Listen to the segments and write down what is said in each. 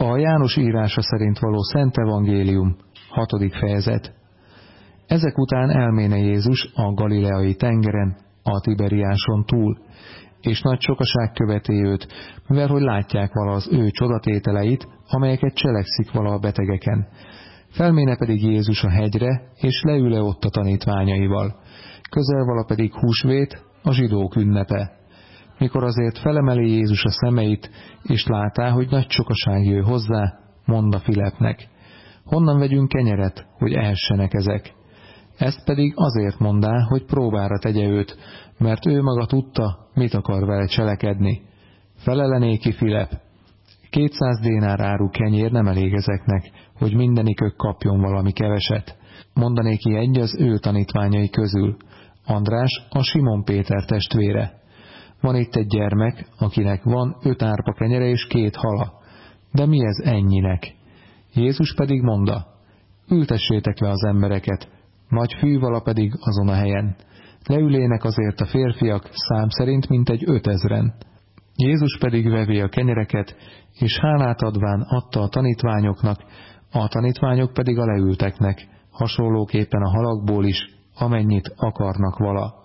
A János írása szerint való Szent Evangélium, hatodik fejezet. Ezek után elméne Jézus a galileai tengeren, a Tiberiáson túl, és nagy sokaság követi őt, mivel hogy látják vala az ő csodatételeit, amelyeket cselekszik vala a betegeken. Felméne pedig Jézus a hegyre, és leüle ott a tanítványaival. Közel vala pedig húsvét, a zsidók ünnepe. Mikor azért felemeli Jézus a szemeit, és látá, hogy nagy sokaság jöjj hozzá, mondta Filepnek, honnan vegyünk kenyeret, hogy ehessenek ezek? Ezt pedig azért mondá, hogy próbára tegye őt, mert ő maga tudta, mit akar vele cselekedni. Felelenéki Filip, kétszáz dénár áru kenyér nem elég ezeknek, hogy mindenikök kapjon valami keveset. Mondanéki egy az ő tanítványai közül, András a Simon Péter testvére. Van itt egy gyermek, akinek van öt árpa kenyere és két hala. De mi ez ennyinek? Jézus pedig mondta, ültessétek le az embereket, nagy fűvala pedig azon a helyen. Leülének azért a férfiak szám szerint mintegy ötezren. Jézus pedig vevé a kenyereket, és hálát adván adta a tanítványoknak, a tanítványok pedig a leülteknek, hasonlóképpen a halakból is, amennyit akarnak vala.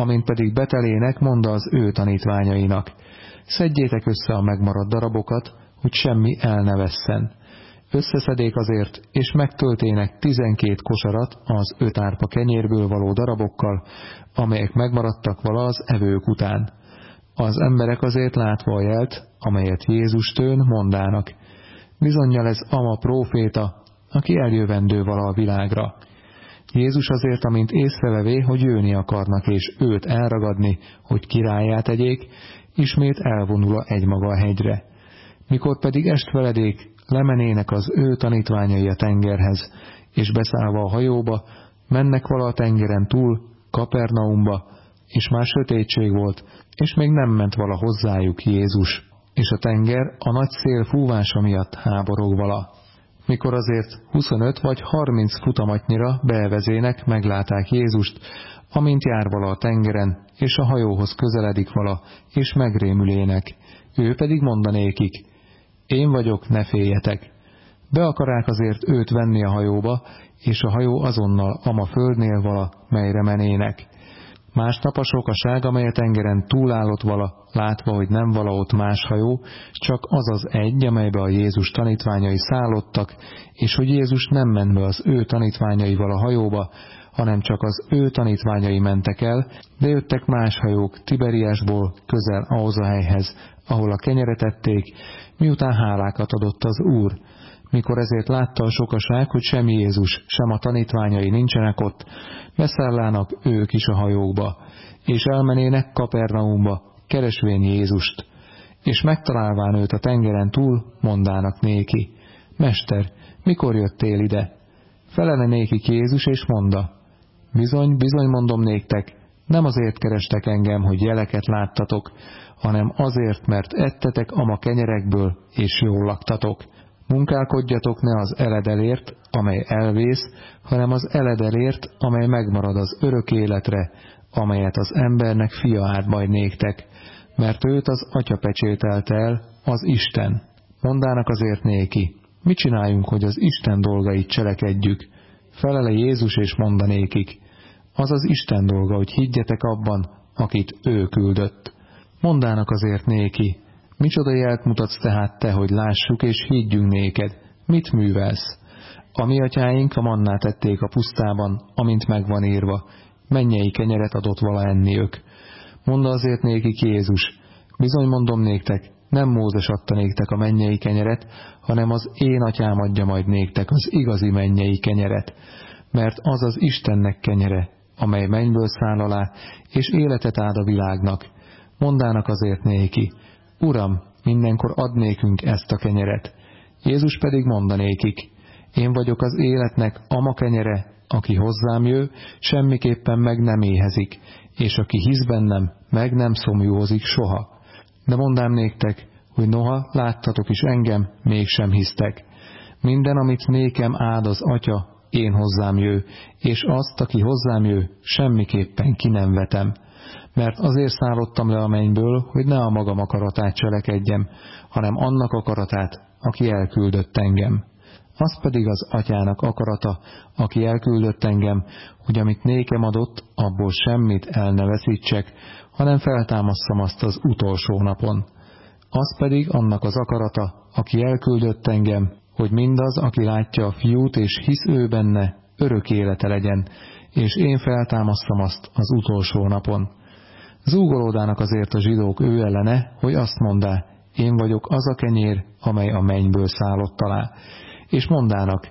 Amint pedig betelének, mondta az ő tanítványainak, szedjétek össze a megmaradt darabokat, hogy semmi el ne vesszen összeszedék azért, és megtöltének tizenkét kosarat az öt árpa kenyérből való darabokkal, amelyek megmaradtak vala az evők után. Az emberek azért látva a jelt, amelyet Jézus tőn mondának. Bizonyal ez ama próféta, aki eljövendő vala a világra. Jézus azért, amint észrevevé, hogy jönni akarnak, és őt elragadni, hogy királyát tegyék, ismét elvonul egymaga a hegyre. Mikor pedig estveledék, lemenének az ő tanítványai a tengerhez, és beszállva a hajóba, mennek vala a tengeren túl, Kapernaumba, és már sötétség volt, és még nem ment vala hozzájuk Jézus, és a tenger a nagy szél fúvása miatt háborog vala. Mikor azért 25 vagy 30 futamatnyira bevezének, megláták Jézust, amint jár vala a tengeren, és a hajóhoz közeledik vala, és megrémülének. Ő pedig mondanékik, én vagyok, ne féljetek. Be akarák azért őt venni a hajóba, és a hajó azonnal ama földnél vala, melyre menének. Másnap a sokaság, amely a tengeren túlállott vala, látva, hogy nem vala ott más hajó, csak az az egy, amelybe a Jézus tanítványai szállottak, és hogy Jézus nem ment be az ő tanítványaival a hajóba, hanem csak az ő tanítványai mentek el, de jöttek más hajók Tiberiásból közel ahhoz a helyhez, ahol a kenyeret ették, miután hálákat adott az Úr. Mikor ezért látta a sokaság, hogy sem Jézus, sem a tanítványai nincsenek ott, beszállának ők is a hajókba, és elmenének Kapernaumba, keresvén Jézust. És megtalálván őt a tengeren túl, mondának néki, Mester, mikor jöttél ide? Felele néki Jézus, és monda, Bizony, bizony mondom néktek, nem azért kerestek engem, hogy jeleket láttatok, hanem azért, mert ettetek ama kenyerekből, és jól laktatok. Munkálkodjatok ne az eledelért, amely elvész, hanem az eledelért, amely megmarad az örök életre, amelyet az embernek fia áld majd néktek, mert őt az atya pecsételt el, az Isten. Mondának azért néki, mit csináljunk, hogy az Isten dolgait cselekedjük? Felele Jézus és mondanékik, az az Isten dolga, hogy higgyetek abban, akit ő küldött. Mondának azért néki, micsoda jelt mutatsz tehát te, hogy lássuk és higgyünk néked, mit művelsz? A mi atyáink a mannát ették a pusztában, amint megvan írva, mennyei kenyeret adott vala enniük. Mondd azért nékik Jézus, bizony mondom néktek, nem Mózes adta néktek a mennyei kenyeret, hanem az én atyám adja majd néktek az igazi mennyei kenyeret, mert az az Istennek kenyere, amely mennyből száll alá, és életet áld a világnak. Mondának azért néki, Uram, mindenkor ad nékünk ezt a kenyeret. Jézus pedig mondanékik, én vagyok az életnek ama kenyere, aki hozzám jő, semmiképpen meg nem éhezik, és aki hisz bennem, meg nem szomjúzik soha. De mondám néktek, hogy noha láttatok is engem, mégsem hisztek. Minden, amit nékem áld az Atya, én hozzám jő, és azt, aki hozzám jő, semmiképpen ki nem vetem. Mert azért szállottam le a mennyből, hogy ne a magam akaratát cselekedjem, hanem annak akaratát, aki elküldött engem. Az pedig az atyának akarata, aki elküldött engem, hogy amit nékem adott, abból semmit el ne veszítsek, hanem feltámasztam azt az utolsó napon. Az pedig annak az akarata, aki elküldött engem, hogy mindaz, aki látja a fiút és hisz ő benne, örök élete legyen, és én feltámasztam azt az utolsó napon. Zúgolódának azért a zsidók ő ellene, hogy azt mondá, én vagyok az a kenyér, amely a mennyből szállott alá. És mondának,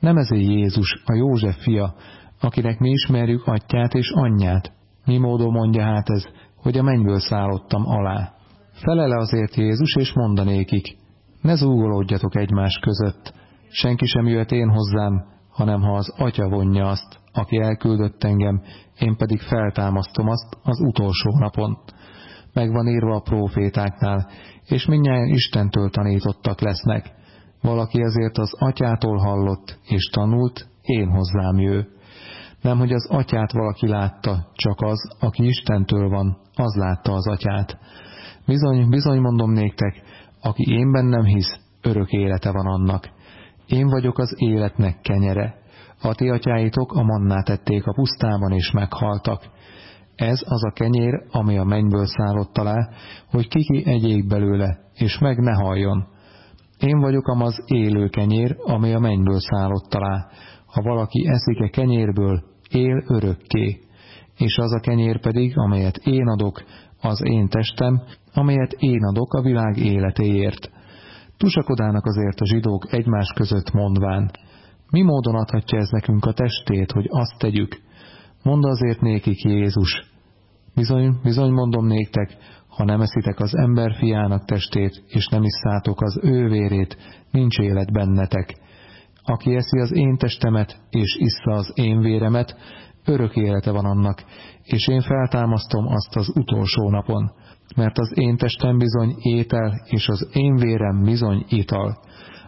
nem ez Jézus, a József fia, akinek mi ismerjük atyát és anyját. Mi módon mondja hát ez, hogy a mennyből szállottam alá. Felele azért Jézus, és mondanékik, ne zúgolódjatok egymás között, senki sem jöhet én hozzám, hanem ha az Atya vonja azt, aki elküldött engem, én pedig feltámasztom azt az utolsó napon. Megvan írva a profétáknál, és mindjárt Istentől tanítottak lesznek. Valaki ezért az atyától hallott, és tanult, én hozzám jő. Nem, hogy az atyát valaki látta, csak az, aki Istentől van, az látta az atyát. Bizony, bizony mondom néktek, aki én bennem hisz, örök élete van annak. Én vagyok az életnek kenyere. A ti atyáitok a mannát ették a pusztában, és meghaltak. Ez az a kenyér, ami a mennyből szállott alá, hogy kiki egyék belőle, és meg ne halljon. Én vagyok amaz élő kenyér, ami a mennyből szállott alá. Ha valaki eszik-e kenyérből, él örökké. És az a kenyér pedig, amelyet én adok, az én testem, amelyet én adok a világ életéért. Tusakodának azért a zsidók egymás között mondván, mi módon adhatja ez nekünk a testét, hogy azt tegyük? Mondd azért nékik Jézus. Bizony, bizony mondom néktek, ha nem eszitek az ember fiának testét, és nem isszátok az ő vérét, nincs élet bennetek. Aki eszi az én testemet, és issza az én véremet, örök élete van annak, és én feltámasztom azt az utolsó napon, mert az én testem bizony étel, és az én vérem bizony ital.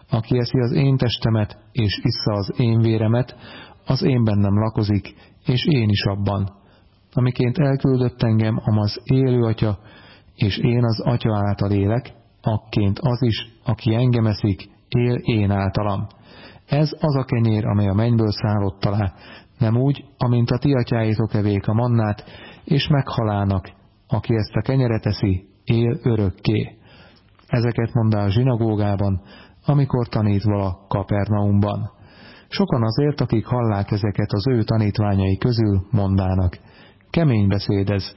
Aki eszi az én testemet, és issza az én véremet, az én bennem lakozik, és én is abban. Amiként elküldött engem amaz élő atya, és én az atya által élek, akként az is, aki engem eszik, él én általam. Ez az a kenyér, amely a mennyből szállott alá, nem úgy, amint a ti atyáitok evék a mannát, és meghalának, aki ezt a kenyeret eszi, él örökké. Ezeket mondta a zsinagógában, amikor tanít vala Kapernaumban. Sokan azért, akik hallák ezeket az ő tanítványai közül, mondának, kemény beszédez,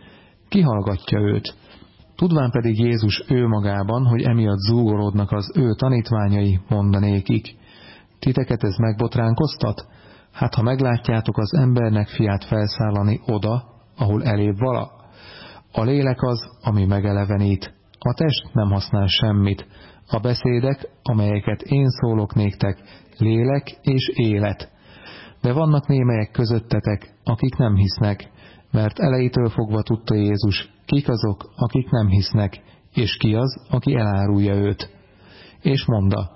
kihallgatja őt. Tudván pedig Jézus ő magában, hogy emiatt zúgolódnak az ő tanítványai, mondanékik. Titeket ez megbotránkoztat? Hát ha meglátjátok az embernek fiát felszállani oda, ahol elébb vala, a lélek az, ami megelevenít, a test nem használ semmit, a beszédek, amelyeket én szólok néktek, lélek és élet. De vannak némelyek közöttetek, akik nem hisznek, mert elejétől fogva tudta Jézus, kik azok, akik nem hisznek, és ki az, aki elárulja őt. És monda,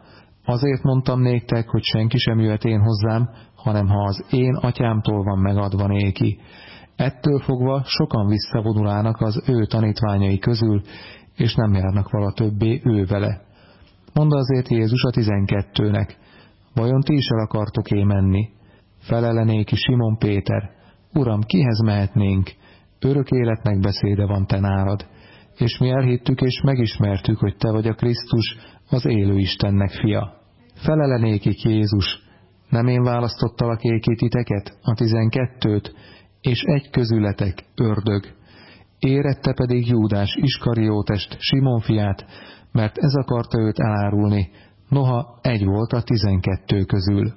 azért mondtam néktek, hogy senki sem jöhet én hozzám, hanem ha az én atyámtól van megadva néki. Ettől fogva sokan visszavonulának az ő tanítványai közül, és nem járnak vala többé ő vele. Mondd azért Jézus a tizenkettőnek, vajon ti is el akartok é menni? Felelenéki Simon Péter, Uram, kihez mehetnénk? Örök életnek beszéde van te nálad, és mi elhittük és megismertük, hogy te vagy a Krisztus, az élő Istennek fia. Felelenékik Jézus, nem én választottalak éki titeket, a tizenkettőt, és egy közületek, ördög. Érette pedig Júdás Iskariótest, Simon fiát, mert ez akarta őt elárulni, noha egy volt a tizenkettő közül.